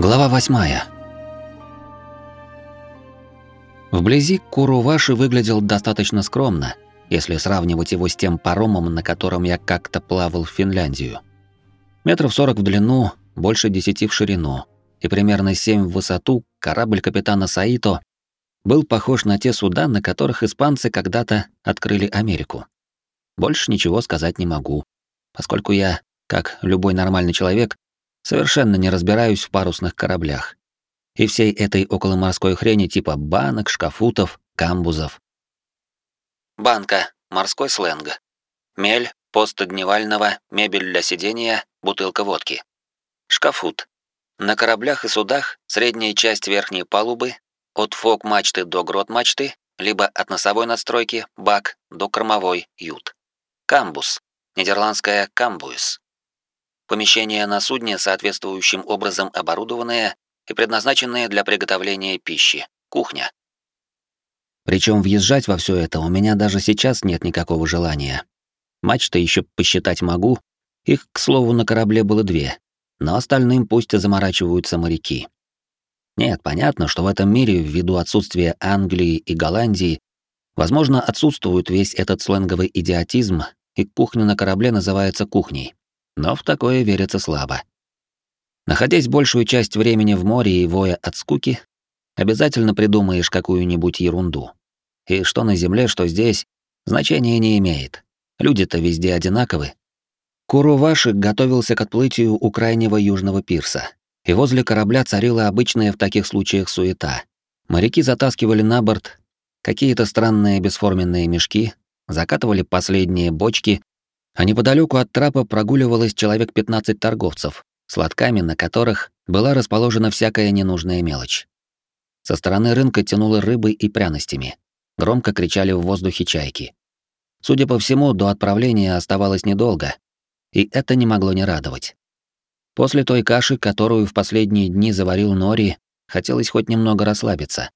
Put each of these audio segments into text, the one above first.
Глава восьмая. Вблизи Куруваши выглядел достаточно скромно, если сравнивать его с тем паромом, на котором я как-то плавал в Финляндию. Метров сорок в длину, больше десяти в ширину и примерно семь в высоту корабль капитана Саито был похож на те суда, на которых испанцы когда-то открыли Америку. Больше ничего сказать не могу, поскольку я, как любой нормальный человек, Совершенно не разбираюсь в парусных кораблях. И всей этой околоморской хрени типа банок, шкафутов, камбузов. Банка — морской сленг. Мель, пост дневального, мебель для сидения, бутылка водки. Шкафут. На кораблях и судах средняя часть верхней палубы, от фок-мачты до грот-мачты, либо от носовой надстройки, бак, до кормовой, ют. Камбус. Нидерландская камбуис. Помещение на судне соответствующим образом оборудованное и предназначенное для приготовления пищи. Кухня. Причем въезжать во все это у меня даже сейчас нет никакого желания. Мачты еще посчитать могу, их, к слову, на корабле было две, но остальным пусть заморачиваются моряки. Нет, понятно, что в этом мире, ввиду отсутствия Англии и Голландии, возможно, отсутствует весь этот сленговый идиотизм, и кухня на корабле называется кухней но в такое верится слабо. Находясь большую часть времени в море и воя от скуки, обязательно придумаешь какую-нибудь ерунду. И что на земле, что здесь, значения не имеет. Люди-то везде одинаковы. Куруваши готовился к отплытию у крайнего южного пирса, и возле корабля царила обычная в таких случаях суета. Моряки затаскивали на борт какие-то странные бесформенные мешки, закатывали последние бочки а неподалеку от трапа прогуливалось человек 15 торговцев, с лотками на которых была расположена всякая ненужная мелочь. Со стороны рынка тянуло рыбой и пряностями. Громко кричали в воздухе чайки. Судя по всему, до отправления оставалось недолго, и это не могло не радовать. После той каши, которую в последние дни заварил Нори, хотелось хоть немного расслабиться.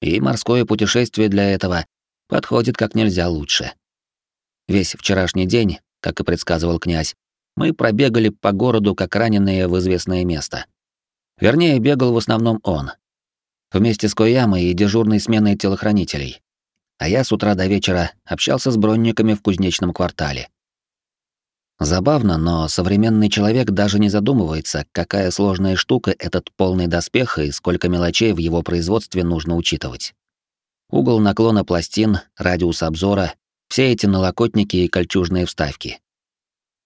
И морское путешествие для этого подходит как нельзя лучше. Весь вчерашний день как и предсказывал князь, мы пробегали по городу как раненые в известное место. Вернее, бегал в основном он. Вместе с Коямой и дежурной сменой телохранителей. А я с утра до вечера общался с бронниками в кузнечном квартале. Забавно, но современный человек даже не задумывается, какая сложная штука этот полный доспех и сколько мелочей в его производстве нужно учитывать. Угол наклона пластин, радиус обзора, все эти налокотники и кольчужные вставки.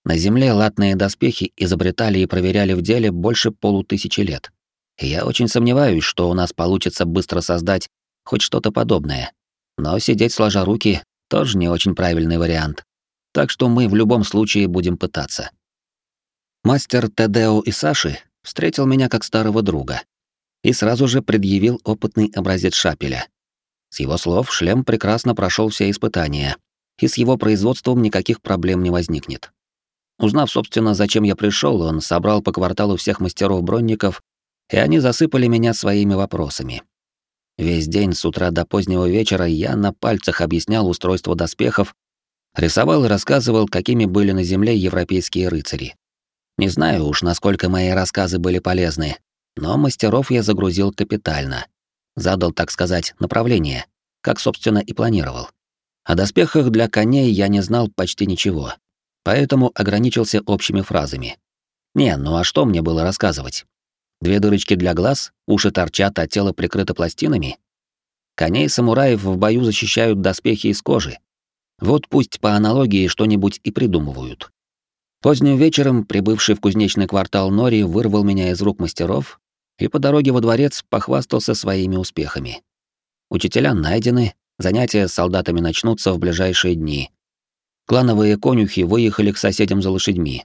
На Земле латные доспехи изобретали и проверяли в деле больше полутысячи лет. И я очень сомневаюсь, что у нас получится быстро создать хоть что-то подобное. Но сидеть сложа руки тоже не очень правильный вариант. Так что мы в любом случае будем пытаться. Мастер Тедео и Саши встретил меня как старого друга и сразу же предъявил опытный образец шапеля. С его слов, шлем прекрасно прошел все испытания, и с его производством никаких проблем не возникнет. Узнав, собственно, зачем я пришел, он собрал по кварталу всех мастеров-бронников, и они засыпали меня своими вопросами. Весь день с утра до позднего вечера я на пальцах объяснял устройство доспехов, рисовал и рассказывал, какими были на земле европейские рыцари. Не знаю уж, насколько мои рассказы были полезны, но мастеров я загрузил капитально. Задал, так сказать, направление, как, собственно, и планировал. О доспехах для коней я не знал почти ничего, поэтому ограничился общими фразами. Не, ну а что мне было рассказывать? Две дырочки для глаз, уши торчат, а тело прикрыто пластинами? Коней самураев в бою защищают доспехи из кожи. Вот пусть по аналогии что-нибудь и придумывают. Поздним вечером прибывший в кузнечный квартал Нори вырвал меня из рук мастеров и по дороге во дворец похвастался своими успехами. Учителя найдены, Занятия с солдатами начнутся в ближайшие дни. Клановые конюхи выехали к соседям за лошадьми.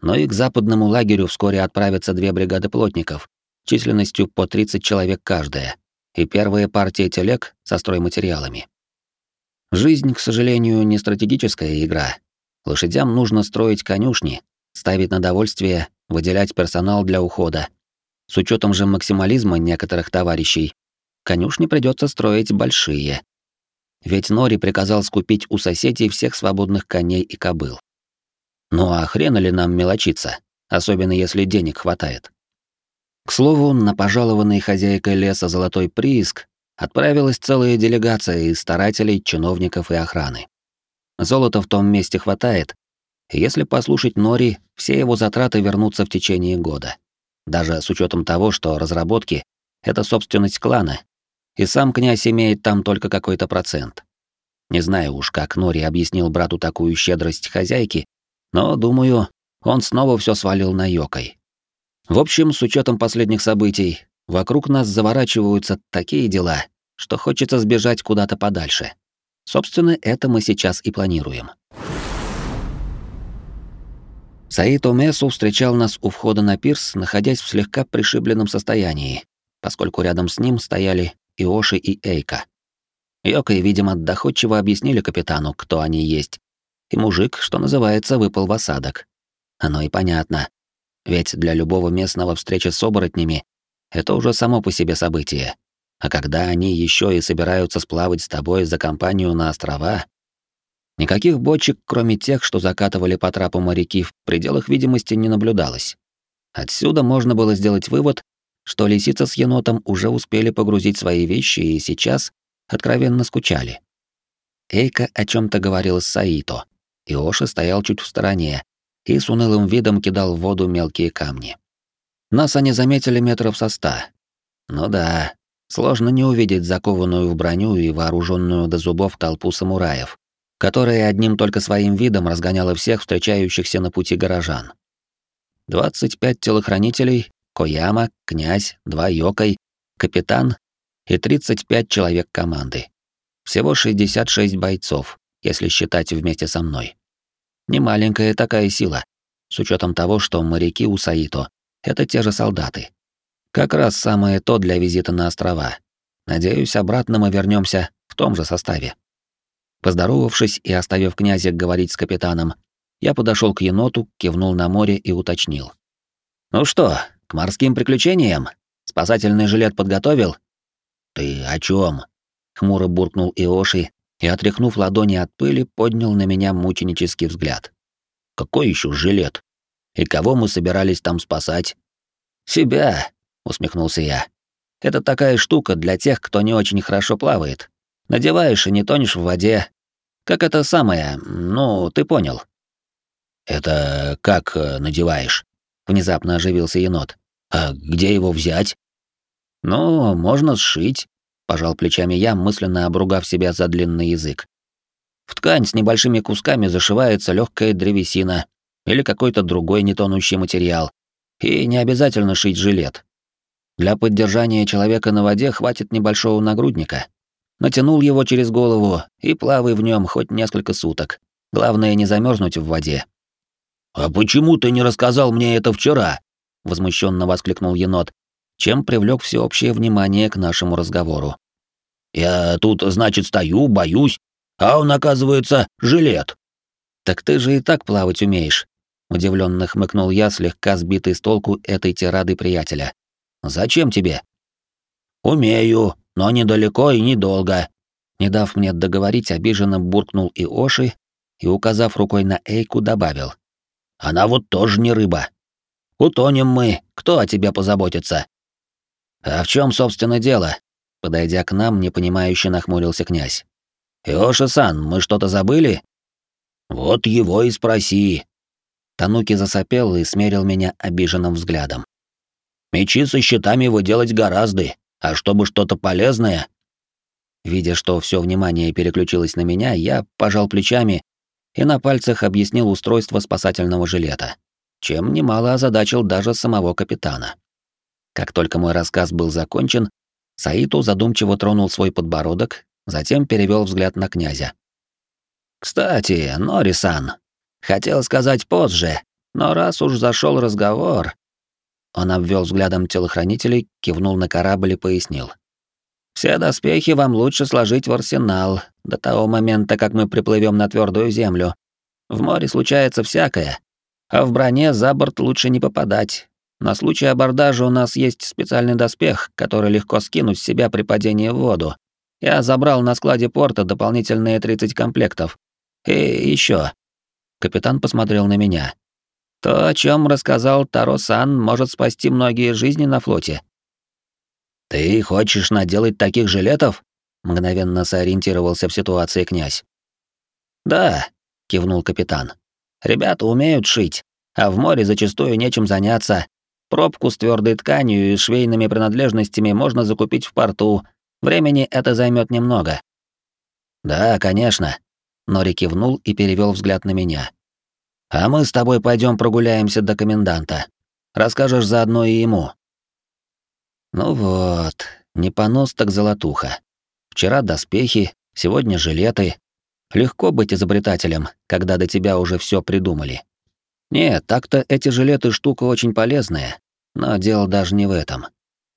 Но и к западному лагерю вскоре отправятся две бригады плотников, численностью по 30 человек каждая, и первая партия телег со стройматериалами. Жизнь, к сожалению, не стратегическая игра. Лошадям нужно строить конюшни, ставить на довольствие, выделять персонал для ухода. С учетом же максимализма некоторых товарищей, конюшни придется строить большие, ведь Нори приказал скупить у соседей всех свободных коней и кобыл. Ну а хрена ли нам мелочиться, особенно если денег хватает? К слову, на пожалованный хозяйкой леса золотой прииск отправилась целая делегация из старателей, чиновников и охраны. Золота в том месте хватает, и если послушать Нори, все его затраты вернутся в течение года. Даже с учетом того, что разработки — это собственность клана, и сам князь имеет там только какой-то процент. Не знаю уж, как Нори объяснил брату такую щедрость хозяйки, но, думаю, он снова все свалил на Йокой. В общем, с учетом последних событий, вокруг нас заворачиваются такие дела, что хочется сбежать куда-то подальше. Собственно, это мы сейчас и планируем. Саид Омесу встречал нас у входа на пирс, находясь в слегка пришибленном состоянии, поскольку рядом с ним стояли Иоши и Эйка. Йока и, видимо, доходчиво объяснили капитану, кто они есть. И мужик, что называется, выпал в осадок. Оно и понятно. Ведь для любого местного встречи с оборотнями это уже само по себе событие. А когда они еще и собираются сплавать с тобой за компанию на острова, никаких бочек, кроме тех, что закатывали по трапу моряки, в пределах видимости не наблюдалось. Отсюда можно было сделать вывод, что лисица с енотом уже успели погрузить свои вещи и сейчас откровенно скучали. Эйка о чем то говорил с Саито, и Оши стоял чуть в стороне и с унылым видом кидал в воду мелкие камни. Нас они заметили метров со ста. Ну да, сложно не увидеть закованную в броню и вооруженную до зубов толпу самураев, которая одним только своим видом разгоняла всех встречающихся на пути горожан. 25 телохранителей, Кояма, князь, два Йокой, капитан и 35 человек команды. Всего 66 бойцов, если считать вместе со мной. Немаленькая такая сила, с учетом того, что моряки у Саито — это те же солдаты. Как раз самое то для визита на острова. Надеюсь, обратно мы вернемся в том же составе. Поздоровавшись и оставив князя говорить с капитаном, я подошел к еноту, кивнул на море и уточнил. «Ну что, к морским приключениям? Спасательный жилет подготовил?» «Ты о чем? хмуро буркнул Иоши и, отряхнув ладони от пыли, поднял на меня мученический взгляд. «Какой еще жилет? И кого мы собирались там спасать?» «Себя», — усмехнулся я. «Это такая штука для тех, кто не очень хорошо плавает. Надеваешь и не тонешь в воде. Как это самое, ну, ты понял». «Это как э, надеваешь?» — внезапно оживился енот. «А где его взять?» «Ну, можно сшить», — пожал плечами я, мысленно обругав себя за длинный язык. «В ткань с небольшими кусками зашивается легкая древесина или какой-то другой нетонущий материал. И не обязательно шить жилет. Для поддержания человека на воде хватит небольшого нагрудника. Натянул его через голову и плавай в нем хоть несколько суток. Главное не замерзнуть в воде. «А почему ты не рассказал мне это вчера?» — возмущенно воскликнул енот, чем привлек всеобщее внимание к нашему разговору. «Я тут, значит, стою, боюсь, а он, оказывается, жилет». «Так ты же и так плавать умеешь», — удивленно хмыкнул я, слегка сбитый с толку этой тирады приятеля. «Зачем тебе?» «Умею, но недалеко и недолго». Не дав мне договорить, обиженно буркнул и Оши и, указав рукой на Эйку, добавил. «Она вот тоже не рыба. Утонем мы, кто о тебе позаботится?» «А в чем, собственно, дело?» Подойдя к нам, непонимающе нахмурился князь. «Иоши-сан, мы что-то забыли?» «Вот его и спроси». Тануки засопел и смерил меня обиженным взглядом. «Мечи со щитами выделать гораздо, а чтобы что-то полезное...» Видя, что все внимание переключилось на меня, я пожал плечами и на пальцах объяснил устройство спасательного жилета, чем немало озадачил даже самого капитана. Как только мой рассказ был закончен, Саиту задумчиво тронул свой подбородок, затем перевел взгляд на князя. «Кстати, Норисан, хотел сказать позже, но раз уж зашел разговор...» Он обвел взглядом телохранителей, кивнул на корабль и пояснил. «Все доспехи вам лучше сложить в арсенал до того момента, как мы приплывем на твердую землю. В море случается всякое, а в броне за борт лучше не попадать, на случай абордажа у нас есть специальный доспех, который легко скинуть с себя при падении в воду. Я забрал на складе порта дополнительные 30 комплектов. И еще. Капитан посмотрел на меня. То, о чем рассказал Таро-сан, может спасти многие жизни на флоте. Ты хочешь наделать таких жилетов? Мгновенно сориентировался в ситуации князь. Да, кивнул капитан. Ребята умеют шить, а в море зачастую нечем заняться. Пробку с твердой тканью и швейными принадлежностями можно закупить в порту. Времени это займет немного. Да, конечно. Нори кивнул и перевел взгляд на меня. А мы с тобой пойдем прогуляемся до коменданта. Расскажешь заодно и ему. Ну вот, не понос так золотуха. Вчера доспехи, сегодня жилеты. Легко быть изобретателем, когда до тебя уже все придумали. Нет, так-то эти жилеты штука очень полезная, но дело даже не в этом.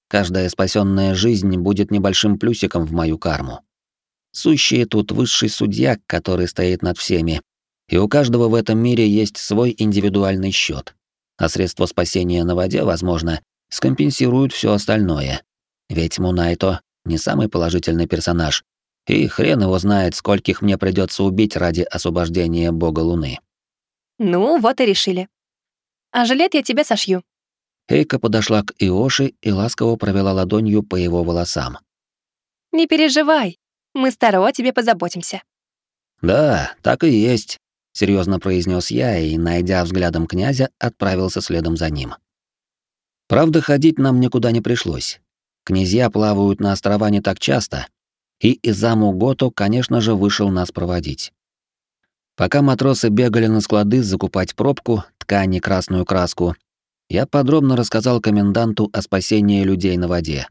Каждая спасенная жизнь будет небольшим плюсиком в мою карму. Сущий тут высший судья, который стоит над всеми, и у каждого в этом мире есть свой индивидуальный счет, а средства спасения на воде, возможно, скомпенсируют все остальное. Ведь Мунайто не самый положительный персонаж, и хрен его знает, скольких мне придется убить ради освобождения бога Луны. Ну, вот и решили. А жилет я тебе сошью. Эйка подошла к Иоши и ласково провела ладонью по его волосам. Не переживай, мы старо о тебе позаботимся. Да, так и есть серьезно произнес я и, найдя взглядом князя, отправился следом за ним. Правда, ходить нам никуда не пришлось. Князья плавают на острова не так часто, и Изаму Гото, конечно же, вышел нас проводить. Пока матросы бегали на склады закупать пробку, ткань и красную краску, я подробно рассказал коменданту о спасении людей на воде.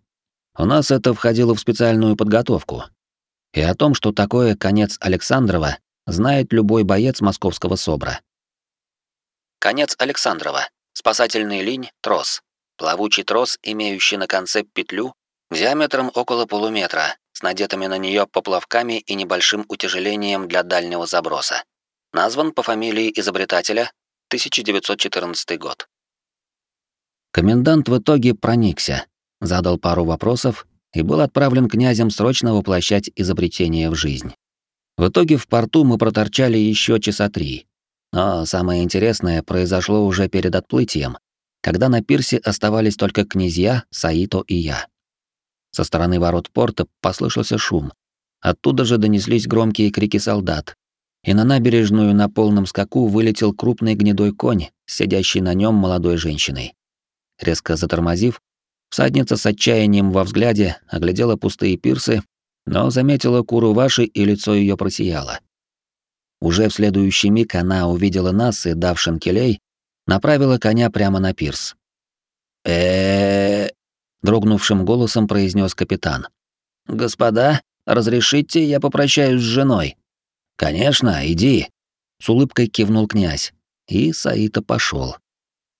У нас это входило в специальную подготовку. И о том, что такое конец Александрова, знает любой боец московского СОБРа. Конец Александрова. Спасательный линь, трос. Плавучий трос, имеющий на конце петлю, диаметром около полуметра, с надетыми на нее поплавками и небольшим утяжелением для дальнего заброса. Назван по фамилии изобретателя 1914 год. Комендант в итоге проникся, задал пару вопросов и был отправлен князем срочно воплощать изобретение в жизнь. В итоге в порту мы проторчали еще часа три. Но самое интересное произошло уже перед отплытием, когда на пирсе оставались только князья, Саито и я. Со стороны ворот порта послышался шум. Оттуда же донеслись громкие крики солдат. И на набережную на полном скаку вылетел крупный гнедой конь, сидящий на нем молодой женщиной. Резко затормозив, всадница с отчаянием во взгляде оглядела пустые пирсы но заметила Куруваши, и лицо ее просияло. Уже в следующий миг она увидела нас и, дав шинкелей, направила коня прямо на пирс. э дрогнувшим голосом произнес капитан. «Господа, разрешите, я попрощаюсь с женой?» «Конечно, иди», — с улыбкой кивнул князь, и Саита пошел.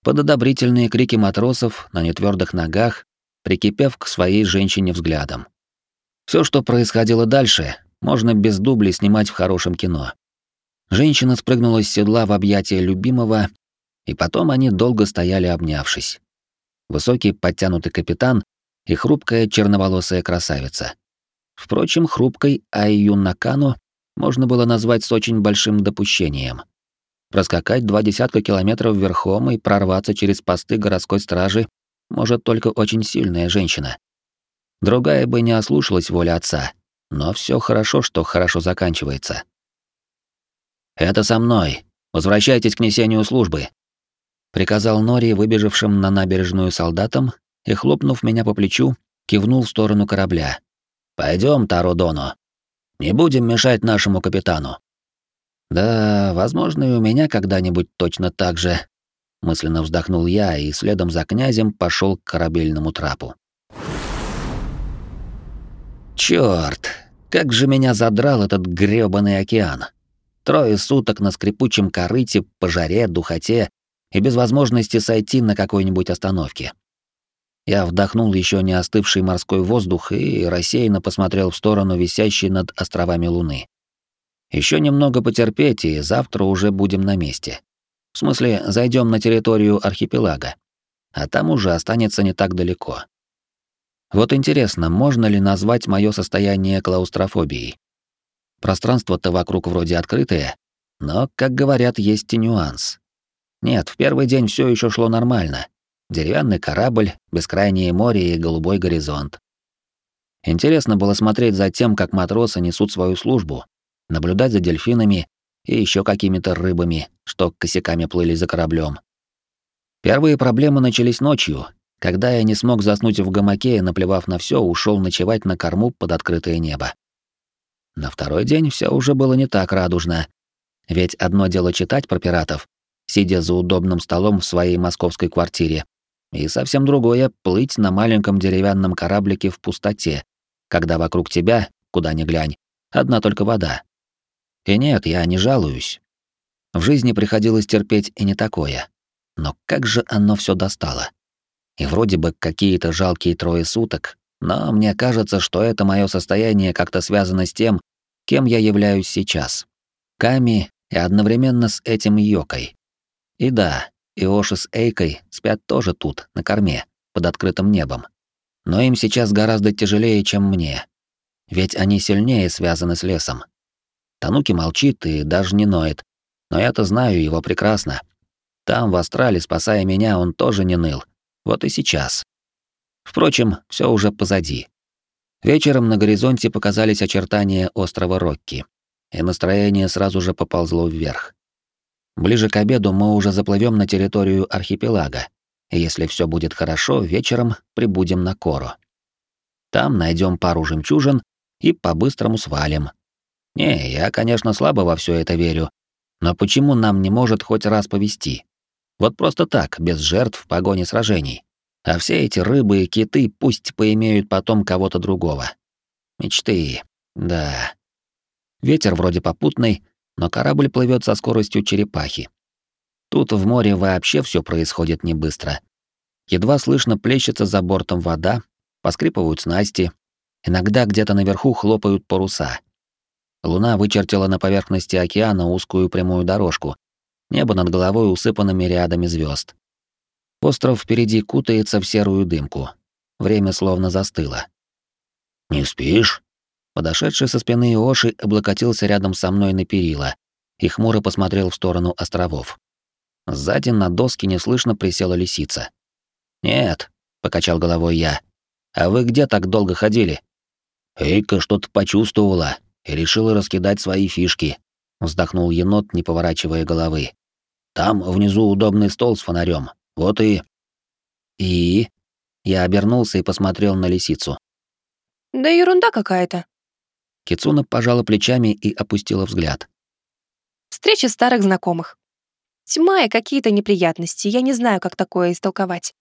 Под одобрительные крики матросов на нетвердых ногах, прикипев к своей женщине взглядом. Все, что происходило дальше, можно без дублей снимать в хорошем кино. Женщина спрыгнула с седла в объятия любимого, и потом они долго стояли обнявшись. Высокий подтянутый капитан и хрупкая черноволосая красавица. Впрочем, хрупкой Айю Накану можно было назвать с очень большим допущением. Проскакать два десятка километров верхом и прорваться через посты городской стражи может только очень сильная женщина. Другая бы не ослушалась воли отца, но все хорошо, что хорошо заканчивается. «Это со мной. Возвращайтесь к несению службы», — приказал Нори, выбежавшим на набережную солдатам, и, хлопнув меня по плечу, кивнул в сторону корабля. «Пойдем, Таро Доно. Не будем мешать нашему капитану». «Да, возможно, и у меня когда-нибудь точно так же», — мысленно вздохнул я и следом за князем пошел к корабельному трапу. Чёрт, как же меня задрал этот грёбаный океан. Трое суток на скрипучем корыте, по жаре, духоте и без возможности сойти на какой-нибудь остановке. Я вдохнул еще не остывший морской воздух и рассеянно посмотрел в сторону висящей над островами Луны. Еще немного потерпеть, и завтра уже будем на месте. В смысле, зайдем на территорию архипелага. А там уже останется не так далеко. Вот интересно, можно ли назвать мое состояние клаустрофобией? Пространство-то вокруг вроде открытое, но, как говорят, есть и нюанс. Нет, в первый день все еще шло нормально. Деревянный корабль, бескрайнее море и голубой горизонт. Интересно было смотреть за тем, как матросы несут свою службу, наблюдать за дельфинами и еще какими-то рыбами, что косяками плыли за кораблем. Первые проблемы начались ночью, когда я не смог заснуть в гамаке и, наплевав на все, ушел ночевать на корму под открытое небо. На второй день все уже было не так радужно. Ведь одно дело читать про пиратов, сидя за удобным столом в своей московской квартире, и совсем другое — плыть на маленьком деревянном кораблике в пустоте, когда вокруг тебя, куда ни глянь, одна только вода. И нет, я не жалуюсь. В жизни приходилось терпеть и не такое. Но как же оно все достало? И вроде бы какие-то жалкие трое суток, но мне кажется, что это мое состояние как-то связано с тем, кем я являюсь сейчас. Ками и одновременно с этим Йокой. И да, Иоши с Эйкой спят тоже тут, на корме, под открытым небом. Но им сейчас гораздо тяжелее, чем мне. Ведь они сильнее связаны с лесом. Тануки молчит и даже не ноет. Но я-то знаю его прекрасно. Там, в Астрале, спасая меня, он тоже не ныл. Вот и сейчас. Впрочем, все уже позади. Вечером на горизонте показались очертания острова Рокки, и настроение сразу же поползло вверх. Ближе к обеду мы уже заплывем на территорию архипелага, и если все будет хорошо, вечером прибудем на Коро. Там найдем пару жемчужин и по-быстрому свалим. Не, я, конечно, слабо во все это верю, но почему нам не может хоть раз повести? Вот просто так, без жертв, погони сражений. А все эти рыбы и киты пусть поимеют потом кого-то другого. Мечты, да. Ветер вроде попутный, но корабль плывет со скоростью черепахи. Тут в море вообще все происходит не быстро. Едва слышно плещется за бортом вода, поскрипывают снасти, иногда где-то наверху хлопают паруса. Луна вычертила на поверхности океана узкую прямую дорожку, небо над головой усыпано рядами звезд. Остров впереди кутается в серую дымку. Время словно застыло. «Не спишь?» Подошедший со спины Оши облокотился рядом со мной на перила и хмуро посмотрел в сторону островов. Сзади на доске неслышно присела лисица. «Нет», — покачал головой я. «А вы где так долго ходили?» «Эйка что-то почувствовала и решила раскидать свои фишки», — вздохнул енот, не поворачивая головы. «Там внизу удобный стол с фонарем. Вот и...» «И?» Я обернулся и посмотрел на лисицу. «Да ерунда какая-то», Кицуна пожала плечами и опустила взгляд. Встреча старых знакомых. Тьма и какие-то неприятности, я не знаю, как такое истолковать.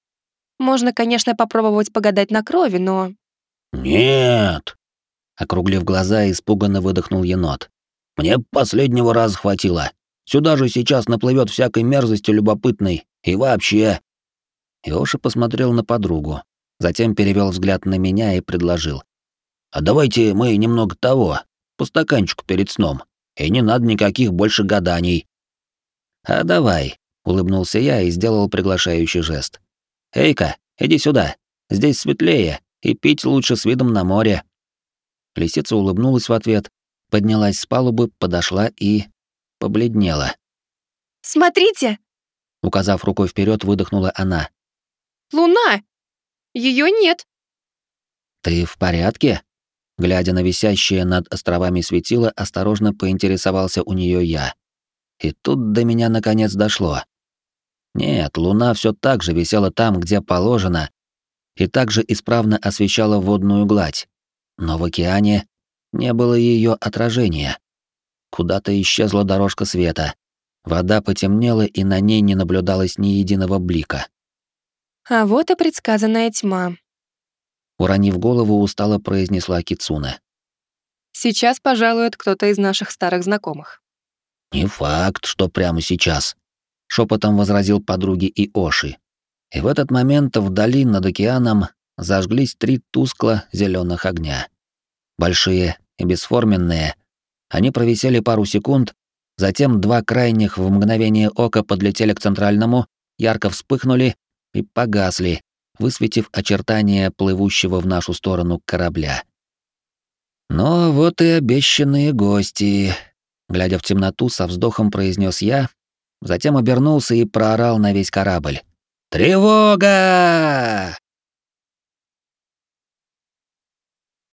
Можно, конечно, попробовать погадать на крови, но... «Нет!» Округлив глаза, испуганно выдохнул енот. «Мне последнего раза хватило. Сюда же сейчас наплывет всякой мерзости любопытной. И вообще...» Иоши посмотрел на подругу, затем перевел взгляд на меня и предложил. А давайте мы немного того, по стаканчику перед сном. И не надо никаких больше гаданий. А давай, улыбнулся я и сделал приглашающий жест. Эйка, иди сюда. Здесь светлее, и пить лучше с видом на море. Лисица улыбнулась в ответ, поднялась с палубы, подошла и побледнела. Смотрите, указав рукой вперед, выдохнула она. Луна. Ее нет. Ты в порядке? Глядя на висящее над островами светило, осторожно поинтересовался у нее я. И тут до меня наконец дошло. Нет, луна все так же висела там, где положено, и также исправно освещала водную гладь. Но в океане не было ее отражения. Куда-то исчезла дорожка света. Вода потемнела, и на ней не наблюдалось ни единого блика. А вот и предсказанная тьма, Уронив голову, устало произнесла Кицуна. «Сейчас пожалует кто-то из наших старых знакомых». «Не факт, что прямо сейчас», — шепотом возразил подруги и Оши. И в этот момент вдали над океаном зажглись три тускло зеленых огня. Большие и бесформенные. Они провисели пару секунд, затем два крайних в мгновение ока подлетели к центральному, ярко вспыхнули и погасли, высветив очертания плывущего в нашу сторону корабля. «Но вот и обещанные гости», — глядя в темноту, со вздохом произнес я затем обернулся и проорал на весь корабль. «Тревога!»